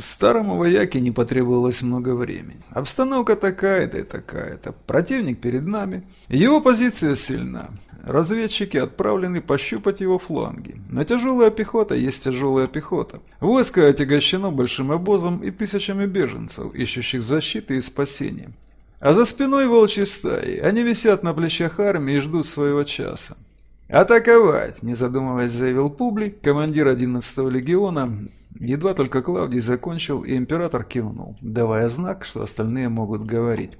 Старому вояке не потребовалось много времени. Обстановка такая-то и такая-то. Противник перед нами. Его позиция сильна. Разведчики отправлены пощупать его фланги. Но тяжелая пехота есть тяжелая пехота. Войско отягощено большим обозом и тысячами беженцев, ищущих защиты и спасения. А за спиной волчьи стаи. Они висят на плечах армии и ждут своего часа. «Атаковать!» – не задумываясь, заявил Публий, командир 11-го легиона. Едва только Клавдий закончил, и император кивнул, давая знак, что остальные могут говорить.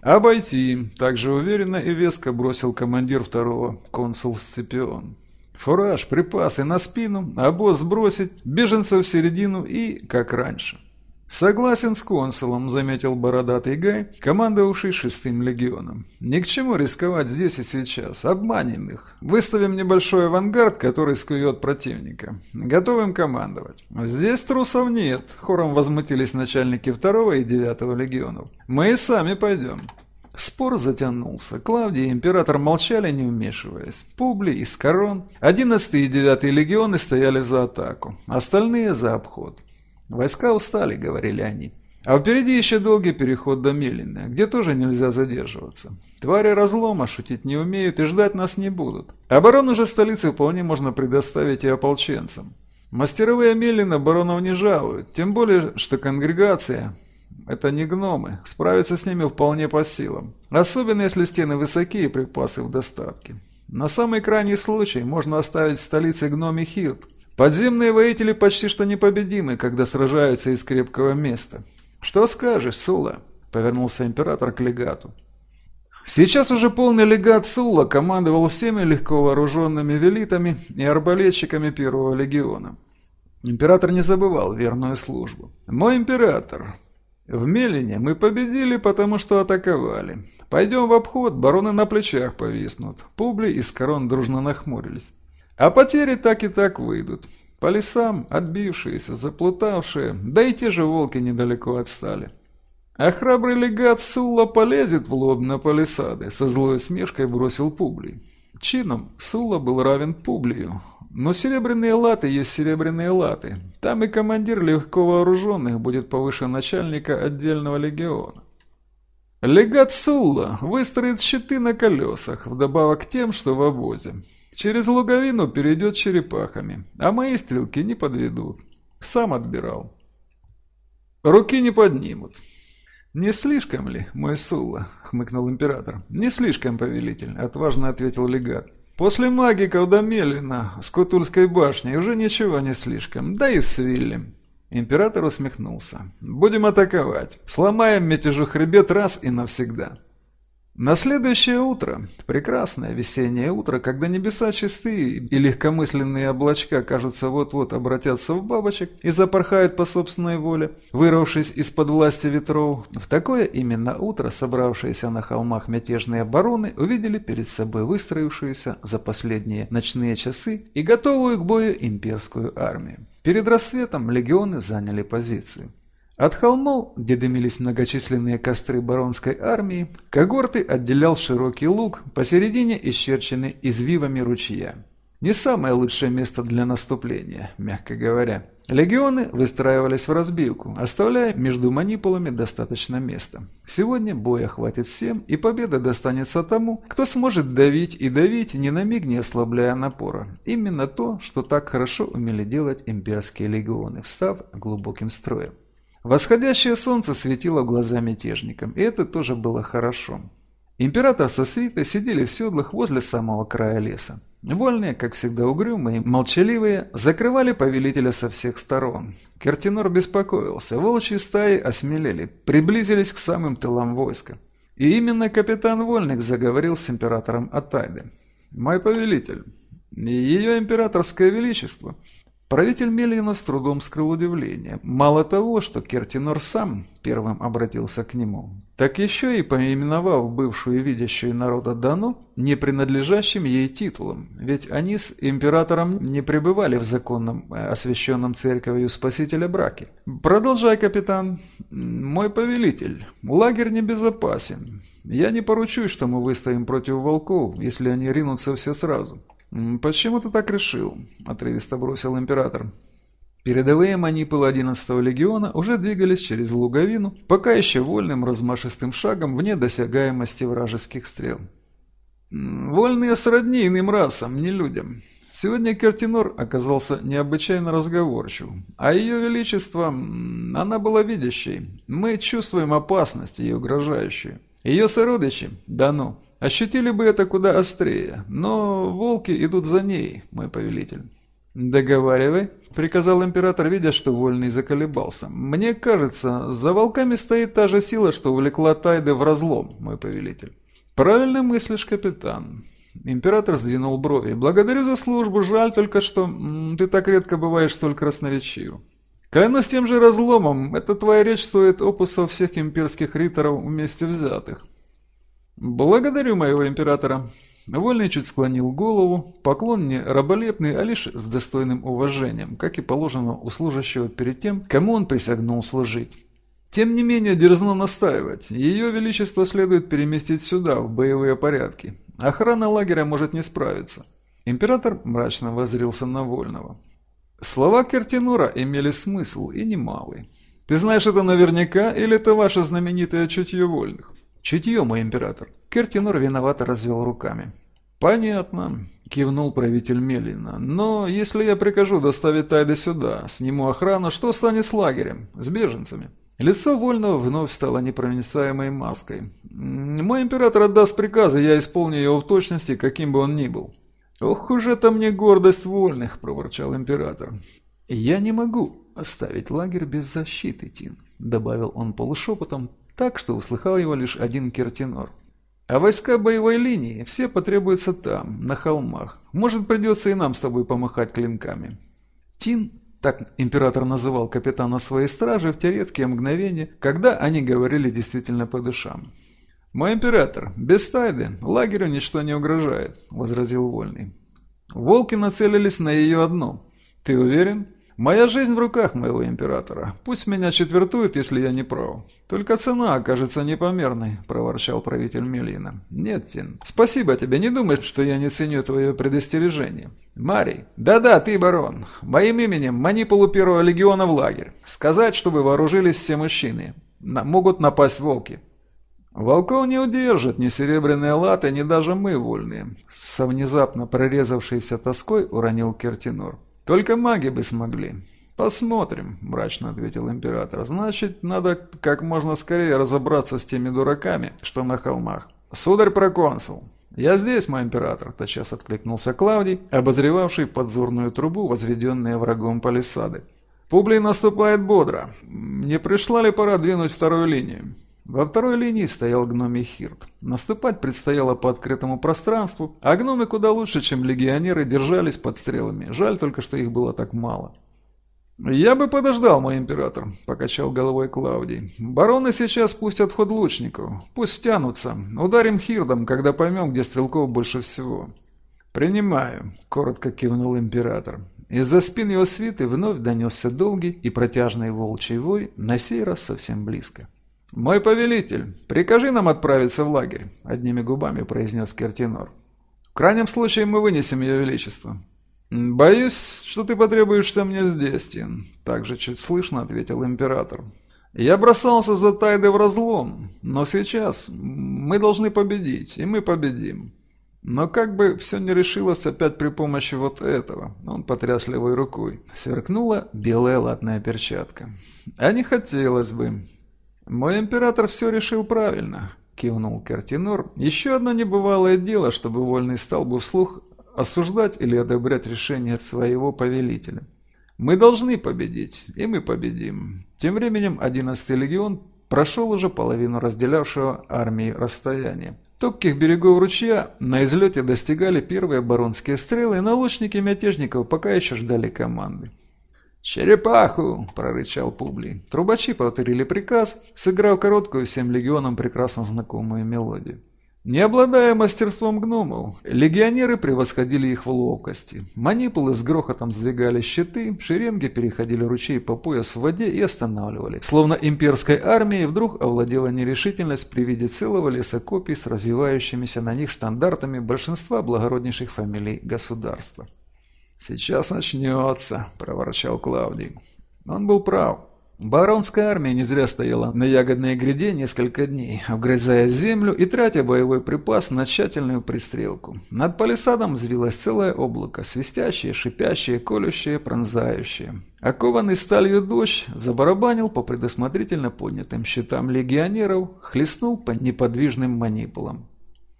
«Обойти!» – также уверенно и веско бросил командир второго, консул Сципион. «Фураж, припасы на спину, обоз сбросить, беженцев в середину и как раньше». «Согласен с консулом», — заметил бородатый Гай, командовавший шестым легионом. «Ни к чему рисковать здесь и сейчас. Обманем их. Выставим небольшой авангард, который скует противника. Готовим командовать». «Здесь трусов нет», — хором возмутились начальники второго и девятого легионов. «Мы и сами пойдем». Спор затянулся. Клавдий и император молчали, не вмешиваясь. Публи, Искарон, одиннадцатый и девятый легионы стояли за атаку, остальные за обход. «Войска устали», — говорили они. А впереди еще долгий переход до Мелины, где тоже нельзя задерживаться. Твари разлома шутить не умеют и ждать нас не будут. Оборону же столицы вполне можно предоставить и ополченцам. Мастеровые Мелина баронов не жалуют, тем более, что конгрегация – это не гномы, справиться с ними вполне по силам. Особенно, если стены высокие и припасы в достатке. На самый крайний случай можно оставить в столице гноме Хирт – Подземные воители почти что непобедимы, когда сражаются из крепкого места. Что скажешь, Сула? Повернулся император к легату. Сейчас уже полный легат Сула командовал всеми легко вооруженными велитами и арбалетчиками первого легиона. Император не забывал верную службу. «Мой император, в Мелине мы победили, потому что атаковали. Пойдем в обход, бароны на плечах повиснут». Публи и Скорон дружно нахмурились. А потери так и так выйдут. По лесам отбившиеся, заплутавшие, да и те же волки недалеко отстали. А храбрый легат Сулла полезет в лоб на палисады, со злой смешкой бросил Публий. Чином Сулла был равен Публию, но серебряные латы есть серебряные латы. Там и командир легко вооруженных будет повыше начальника отдельного легиона. Легат Сулла выстроит щиты на колесах, вдобавок к тем, что в обозе. Через луговину перейдет черепахами, а мои стрелки не подведут. Сам отбирал. Руки не поднимут. «Не слишком ли, мой Сулла?» — хмыкнул император. «Не слишком, повелитель», — отважно ответил легат. «После магиков до Мелина с Кутульской башней уже ничего не слишком, да и в Свилле». Император усмехнулся. «Будем атаковать. Сломаем мятежу хребет раз и навсегда». На следующее утро, прекрасное весеннее утро, когда небеса чистые и легкомысленные облачка, кажется, вот-вот обратятся в бабочек и запорхают по собственной воле, вырвавшись из-под власти ветров, в такое именно утро собравшиеся на холмах мятежные бароны увидели перед собой выстроившуюся за последние ночные часы и готовую к бою имперскую армию. Перед рассветом легионы заняли позицию. От холмов, где дымились многочисленные костры баронской армии, когорты отделял широкий луг, посередине исчерченный извивами ручья. Не самое лучшее место для наступления, мягко говоря. Легионы выстраивались в разбивку, оставляя между манипулами достаточно места. Сегодня боя хватит всем, и победа достанется тому, кто сможет давить и давить, ни на миг не ослабляя напора. Именно то, что так хорошо умели делать имперские легионы, встав глубоким строем. Восходящее солнце светило в глаза мятежникам, и это тоже было хорошо. Император со свитой сидели в седлах возле самого края леса. Вольные, как всегда угрюмые, молчаливые, закрывали повелителя со всех сторон. Кертинор беспокоился, волчьи стаи осмелели, приблизились к самым тылам войска. И именно капитан Вольник заговорил с императором Атайды. «Мой повелитель, ее императорское величество – Правитель Мелина с трудом скрыл удивление. Мало того, что Кертинор сам первым обратился к нему, так еще и поименовав бывшую видящую народа Дану не принадлежащим ей титулом, ведь они с императором не пребывали в законном, э, освященном церковью спасителя браке. «Продолжай, капитан. Мой повелитель, лагерь небезопасен. Я не поручусь, что мы выстоим против волков, если они ринутся все сразу». «Почему ты так решил?» – отрывисто бросил император. Передовые манипулы 11-го легиона уже двигались через луговину, пока еще вольным размашистым шагом вне досягаемости вражеских стрел. Вольные сродни иным расам, не людям. Сегодня Кертинор оказался необычайно разговорчивым, а ее величество, она была видящей. Мы чувствуем опасность, ее угрожающую. Ее сородичи, да ну, ощутили бы это куда острее, но волки идут за ней, мой повелитель. «Договаривай», — приказал император, видя, что Вольный заколебался. «Мне кажется, за волками стоит та же сила, что увлекла Тайды в разлом, мой повелитель». «Правильно мыслишь, капитан. Император сдвинул брови. «Благодарю за службу, жаль только, что ты так редко бываешь столь красноречив. Клянусь тем же разломом, эта твоя речь стоит опусов всех имперских риторов вместе взятых». «Благодарю моего императора». Вольный чуть склонил голову, поклон не раболепный, а лишь с достойным уважением, как и положено у служащего перед тем, кому он присягнул служить. Тем не менее, дерзно настаивать. Ее Величество следует переместить сюда, в боевые порядки. Охрана лагеря может не справиться. Император мрачно воззрился на Вольного. Слова Кертинура имели смысл и немалый. Ты знаешь это наверняка, или это ваше знаменитое чутье вольных? Чутье, мой император. Кертинур виновато развел руками. Понятно, кивнул правитель Мелина. Но если я прикажу доставить Тайды сюда, сниму охрану, что станет с лагерем, с беженцами? Лицо Вольного вновь стало непроницаемой маской. «Мой император отдаст приказы, я исполню его в точности, каким бы он ни был». «Ох уж это мне гордость вольных!» – проворчал император. «Я не могу оставить лагерь без защиты, Тин», – добавил он полушепотом, так что услыхал его лишь один кертинор. «А войска боевой линии все потребуются там, на холмах. Может, придется и нам с тобой помахать клинками». Тин так император называл капитана своей стражи в те редкие мгновения, когда они говорили действительно по душам. «Мой император, без Тайды лагерю ничто не угрожает», — возразил Вольный. «Волки нацелились на ее одну. Ты уверен?» «Моя жизнь в руках моего императора. Пусть меня четвертуют, если я не прав. Только цена окажется непомерной», – проворчал правитель Мелина. «Нет, Тин, спасибо тебе. Не думай, что я не ценю твое предостережение. Марий, да-да, ты, барон. Моим именем манипулу первого легиона в лагерь. Сказать, чтобы вооружились все мужчины. На могут напасть волки». «Волков не удержат ни серебряные латы, ни даже мы вольные», – со внезапно прорезавшейся тоской уронил Кертинор. Только маги бы смогли. Посмотрим, мрачно ответил император. Значит, надо как можно скорее разобраться с теми дураками, что на холмах. Сударь проконсул, «Я здесь, мой император», – тотчас откликнулся Клавдий, обозревавший подзорную трубу, возведенные врагом палисады. «Публий наступает бодро. Не пришла ли пора двинуть вторую линию?» Во второй линии стоял гномий Хирт. Наступать предстояло по открытому пространству, а гномы куда лучше, чем легионеры, держались под стрелами. Жаль только, что их было так мало. «Я бы подождал, мой император», – покачал головой Клаудий. «Бароны сейчас пустят в ход лучников. Пусть тянутся. Ударим Хирдом, когда поймем, где стрелков больше всего». «Принимаю», – коротко кивнул император. Из-за спин его свиты вновь донесся долгий и протяжный волчий вой, на сей раз совсем близко. «Мой повелитель, прикажи нам отправиться в лагерь», — одними губами произнес Кертинор. «В крайнем случае мы вынесем ее величество». «Боюсь, что ты потребуешься мне здесь, Тин», — также чуть слышно ответил император. «Я бросался за Тайды в разлом, но сейчас мы должны победить, и мы победим. Но как бы все не решилось опять при помощи вот этого». Он потряс левой рукой. Сверкнула белая латная перчатка. «А не хотелось бы. «Мой император все решил правильно», – кивнул Картинор. «Еще одно небывалое дело, чтобы Вольный стал бы вслух осуждать или одобрять решение своего повелителя. Мы должны победить, и мы победим». Тем временем 11-й легион прошел уже половину разделявшего армии расстояния. Топких берегов ручья на излете достигали первые баронские стрелы, но лучники мятежников пока еще ждали команды. «Черепаху!» – прорычал Публий. Трубачи повторили приказ, сыграв короткую всем легионам прекрасно знакомую мелодию. Не обладая мастерством гномов, легионеры превосходили их в ловкости. Манипулы с грохотом сдвигали щиты, шеренги переходили ручей по пояс в воде и останавливали. Словно имперской армией вдруг овладела нерешительность при виде целого леса копий с развивающимися на них штандартами большинства благороднейших фамилий государства. «Сейчас начнется», — проворчал Клавдий. Он был прав. Баронская армия не зря стояла на ягодной гряде несколько дней, обгрызая землю и тратя боевой припас на тщательную пристрелку. Над палисадом взвилось целое облако, свистящее, шипящее, колющее, пронзающее. Окованный сталью дождь забарабанил по предусмотрительно поднятым щитам легионеров, хлестнул по неподвижным манипулам.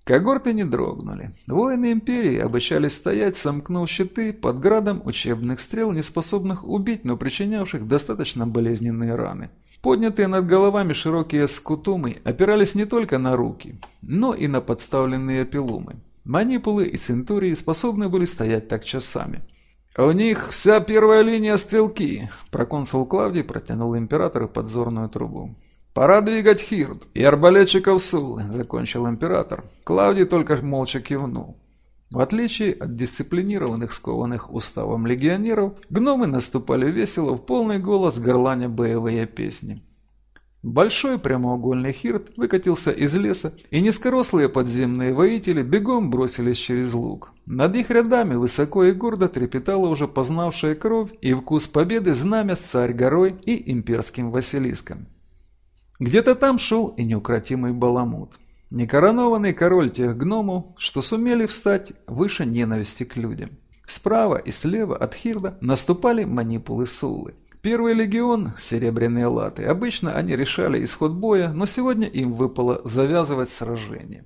Когорты не дрогнули. Воины Империи обещали стоять, сомкнув щиты под градом учебных стрел, неспособных убить, но причинявших достаточно болезненные раны. Поднятые над головами широкие скутумы опирались не только на руки, но и на подставленные пилумы. Манипулы и центурии способны были стоять так часами. «У них вся первая линия стрелки», – проконсул Клавдий протянул императору подзорную трубу. «Пора двигать Хирд и арбалетчиков Сулы», — закончил император. Клавдий только молча кивнул. В отличие от дисциплинированных, скованных уставом легионеров, гномы наступали весело в полный голос горланя боевые песни. Большой прямоугольный хирт выкатился из леса, и низкорослые подземные воители бегом бросились через луг. Над их рядами высоко и гордо трепетала уже познавшая кровь и вкус победы знамя с царь-горой и имперским Василиском. Где-то там шел и неукротимый баламут. Некоронованный король тех гномов, что сумели встать выше ненависти к людям. Справа и слева от Хирда наступали манипулы Суллы. Первый легион – серебряные латы. Обычно они решали исход боя, но сегодня им выпало завязывать сражение.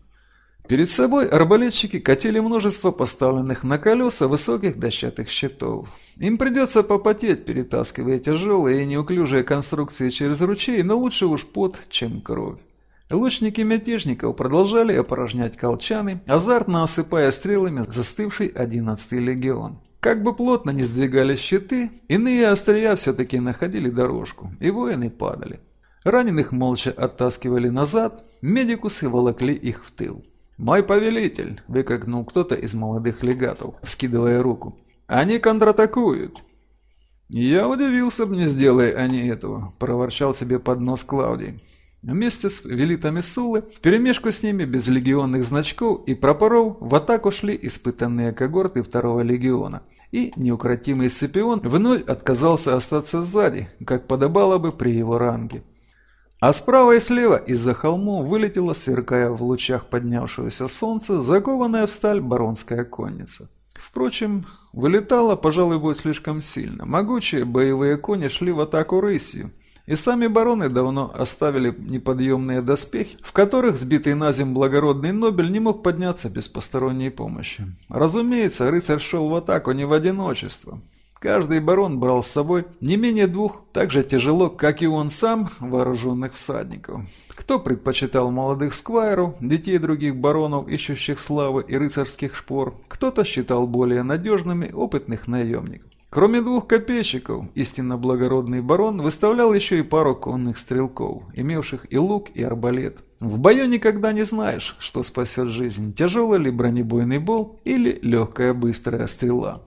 Перед собой арбалетчики катили множество поставленных на колеса высоких дощатых щитов. Им придется попотеть, перетаскивая тяжелые и неуклюжие конструкции через ручей, но лучше уж пот, чем кровь. Лучники мятежников продолжали опорожнять колчаны, азартно осыпая стрелами застывший одиннадцатый легион. Как бы плотно не сдвигались щиты, иные острия все-таки находили дорожку, и воины падали. Раненых молча оттаскивали назад, медикусы волокли их в тыл. «Мой повелитель!» – выкрикнул кто-то из молодых легатов, вскидывая руку. «Они контратакуют!» «Я удивился бы, не сделая они этого», – проворчал себе под нос Клаудий. Вместе с велитами Сулы, вперемешку с ними без легионных значков и прапоров, в атаку шли испытанные когорты второго легиона. И неукротимый Сципион вновь отказался остаться сзади, как подобало бы при его ранге. А справа и слева из-за холмов вылетела, сверкая в лучах поднявшегося солнца, закованная в сталь баронская конница. Впрочем, вылетала, пожалуй, будет слишком сильно. Могучие боевые кони шли в атаку рысью, и сами бароны давно оставили неподъемные доспехи, в которых сбитый на земь благородный Нобель не мог подняться без посторонней помощи. Разумеется, рыцарь шел в атаку не в одиночество. Каждый барон брал с собой не менее двух, так же тяжело, как и он сам, вооруженных всадников. Кто предпочитал молодых сквайров, детей других баронов, ищущих славы и рыцарских шпор, кто-то считал более надежными опытных наемников. Кроме двух копейщиков, истинно благородный барон выставлял еще и пару конных стрелков, имевших и лук, и арбалет. В бою никогда не знаешь, что спасет жизнь, тяжелый ли бронебойный бол или легкая быстрая стрела.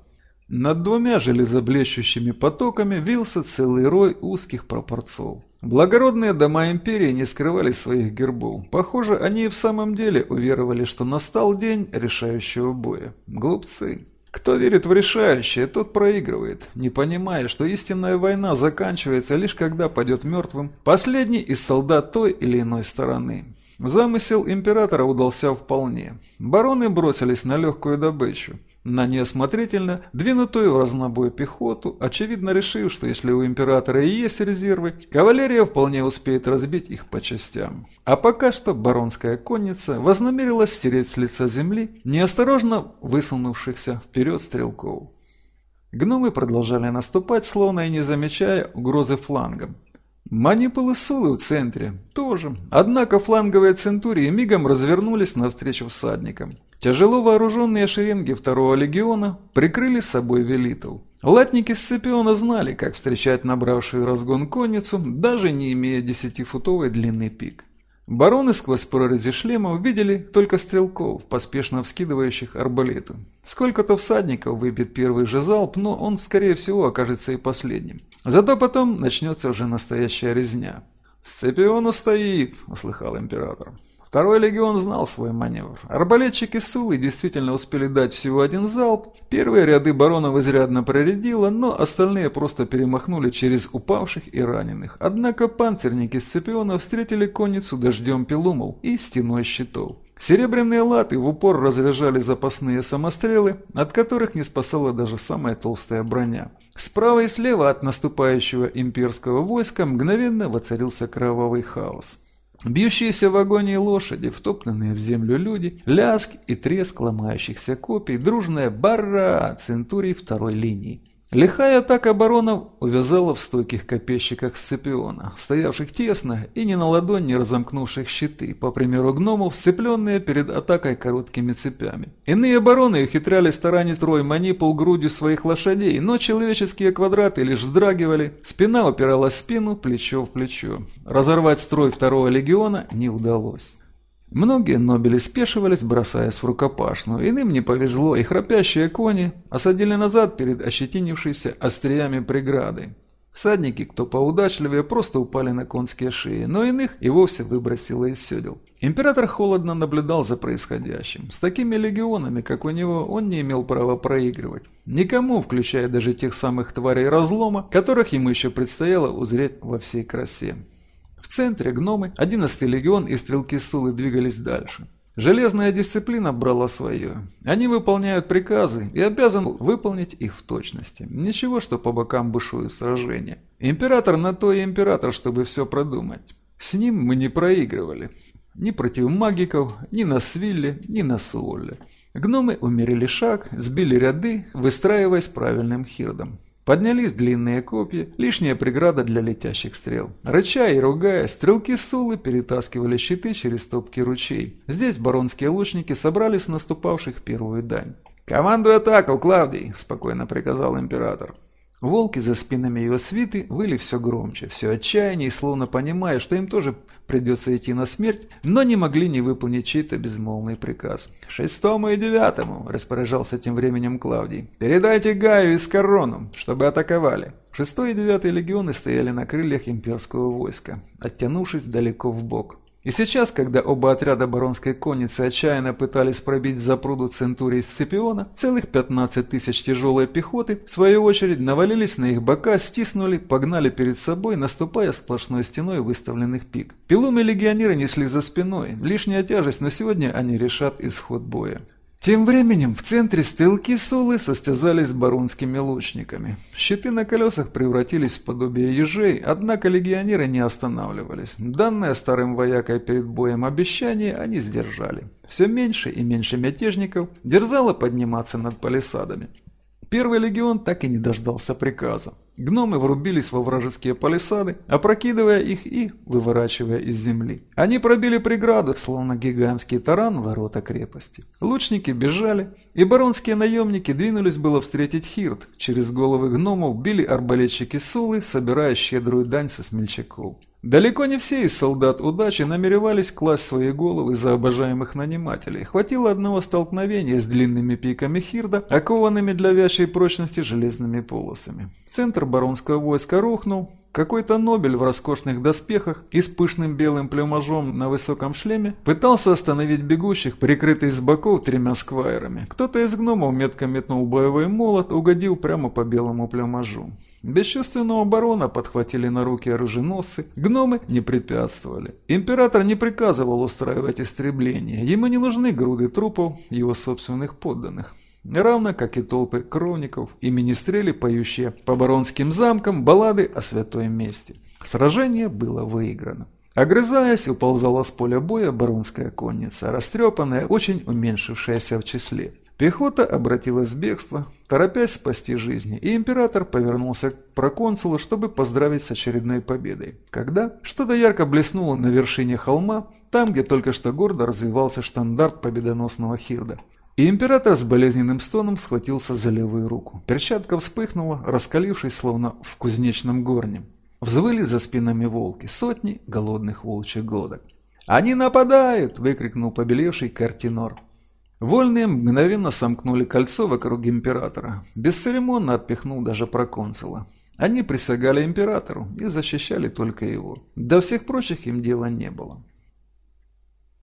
Над двумя железоблещущими потоками вился целый рой узких пропорцов. Благородные дома империи не скрывали своих гербов. Похоже, они и в самом деле уверовали, что настал день решающего боя. Глупцы. Кто верит в решающее, тот проигрывает, не понимая, что истинная война заканчивается лишь когда падет мертвым последний из солдат той или иной стороны. Замысел императора удался вполне. Бароны бросились на легкую добычу на неосмотрительно двинутую в разнобой пехоту, очевидно решив, что если у императора и есть резервы, кавалерия вполне успеет разбить их по частям. А пока что баронская конница вознамерилась стереть с лица земли неосторожно высунувшихся вперед стрелков. Гномы продолжали наступать, словно и не замечая угрозы флангом. Манипулы Сулы в центре тоже. Однако фланговые центурии мигом развернулись навстречу всадникам. Тяжело вооруженные шеренги второго легиона прикрыли с собой велитов. Латники Сципиона знали, как встречать набравшую разгон конницу, даже не имея десятифутовой длины пик. Бароны сквозь прорези шлемов видели только стрелков, поспешно вскидывающих арбалеты. Сколько-то всадников выбит первый же залп, но он, скорее всего, окажется и последним. Зато потом начнется уже настоящая резня. «Сципион устоит», — услыхал император. Второй легион знал свой маневр. Арбалетчики Сулы действительно успели дать всего один залп. Первые ряды баронов изрядно проредило, но остальные просто перемахнули через упавших и раненых. Однако панцирники Сципиона встретили конницу дождем пилумов и стеной щитов. Серебряные латы в упор разряжали запасные самострелы, от которых не спасала даже самая толстая броня. Справа и слева от наступающего имперского войска мгновенно воцарился кровавый хаос. Бьющиеся в агонии лошади, втоптанные в землю люди, ляск и треск ломающихся копий, дружная бара центурий второй линии. Лихая атака баронов увязала в стойких копейщиках Сципиона, стоявших тесно и ни на ладонь не разомкнувших щиты, по примеру гномов, сцепленные перед атакой короткими цепями. Иные бароны ухитрялись таранить рой манипул грудью своих лошадей, но человеческие квадраты лишь вздрагивали, спина упиралась в спину, плечо в плечо. Разорвать строй второго легиона не удалось. Многие нобели спешивались, бросаясь в рукопашную. Иным не повезло, и храпящие кони осадили назад перед ощетинившейся остриями преграды. Всадники, кто поудачливее, просто упали на конские шеи, но иных и вовсе выбросило из седел. Император холодно наблюдал за происходящим. С такими легионами, как у него, он не имел права проигрывать. Никому, включая даже тех самых тварей разлома, которых ему еще предстояло узреть во всей красе. В центре гномы, 11-й легион и стрелки Сулы двигались дальше. Железная дисциплина брала свое. Они выполняют приказы и обязаны выполнить их в точности. Ничего, что по бокам бушуют сражения. Император на то и император, чтобы все продумать. С ним мы не проигрывали. Ни против магиков, ни на Свилле, ни на Суолле. Гномы умерили шаг, сбили ряды, выстраиваясь правильным хирдом. Поднялись длинные копья, лишняя преграда для летящих стрел. Рыча и ругая, стрелки Сулы перетаскивали щиты через топки ручей. Здесь баронские лучники собрали с наступавших первую дань. «Командуй атаку, Клавдий!» – спокойно приказал император. Волки за спинами его свиты выли все громче, все отчаяннее, словно понимая, что им тоже придется идти на смерть, но не могли не выполнить чей-то безмолвный приказ. «Шестому и девятому», – распоряжался тем временем Клавдий, – «передайте Гаю и Скорону, чтобы атаковали». Шестой и девятый легионы стояли на крыльях имперского войска, оттянувшись далеко в бок. И сейчас, когда оба отряда баронской конницы отчаянно пытались пробить запруду Центурии Сципиона, целых 15 тысяч тяжелой пехоты, в свою очередь, навалились на их бока, стиснули, погнали перед собой, наступая сплошной стеной выставленных пик. Пилумы легионеры несли за спиной, лишняя тяжесть, но сегодня они решат исход боя. Тем временем в центре стрелки Солы состязались с баронскими лучниками. Щиты на колесах превратились в подобие ежей, однако легионеры не останавливались. Данное старым воякой перед боем обещание они сдержали. Все меньше и меньше мятежников дерзало подниматься над палисадами. Первый легион так и не дождался приказа. Гномы врубились во вражеские палисады, опрокидывая их и выворачивая из земли. Они пробили преграду, словно гигантский таран ворота крепости. Лучники бежали, и баронские наемники двинулись было встретить Хирт. Через головы гномов били арбалетчики Сулы, собирая щедрую дань со смельчаков. Далеко не все из солдат удачи намеревались класть свои головы за обожаемых нанимателей. Хватило одного столкновения с длинными пиками Хирда, окованными для вящей прочности железными полосами. Центр баронского войска рухнул, какой-то Нобель в роскошных доспехах и с пышным белым плюмажом на высоком шлеме пытался остановить бегущих, прикрытый с боков тремя сквайрами. Кто-то из гномов метко метнул боевой молот, угодил прямо по белому плюмажу. Бесчувственного барона подхватили на руки оруженосцы, гномы не препятствовали. Император не приказывал устраивать истребление, ему не нужны груды трупов его собственных подданных равно как и толпы кровников и министрели, поющие по баронским замкам баллады о святой мести. Сражение было выиграно. Огрызаясь, уползала с поля боя баронская конница, растрепанная, очень уменьшившаяся в числе. Пехота обратилась в бегство, торопясь спасти жизни, и император повернулся к проконсулу, чтобы поздравить с очередной победой. Когда что-то ярко блеснуло на вершине холма, там, где только что гордо развивался штандарт победоносного Хирда. И император с болезненным стоном схватился за левую руку. Перчатка вспыхнула, раскалившись, словно в кузнечном горне. Взвыли за спинами волки, сотни голодных волчьих глоток. «Они нападают!» – выкрикнул побелевший картинор. Вольные мгновенно сомкнули кольцо вокруг императора. Бесцеремонно отпихнул даже проконсула. Они присягали императору и защищали только его. До всех прочих им дела не было.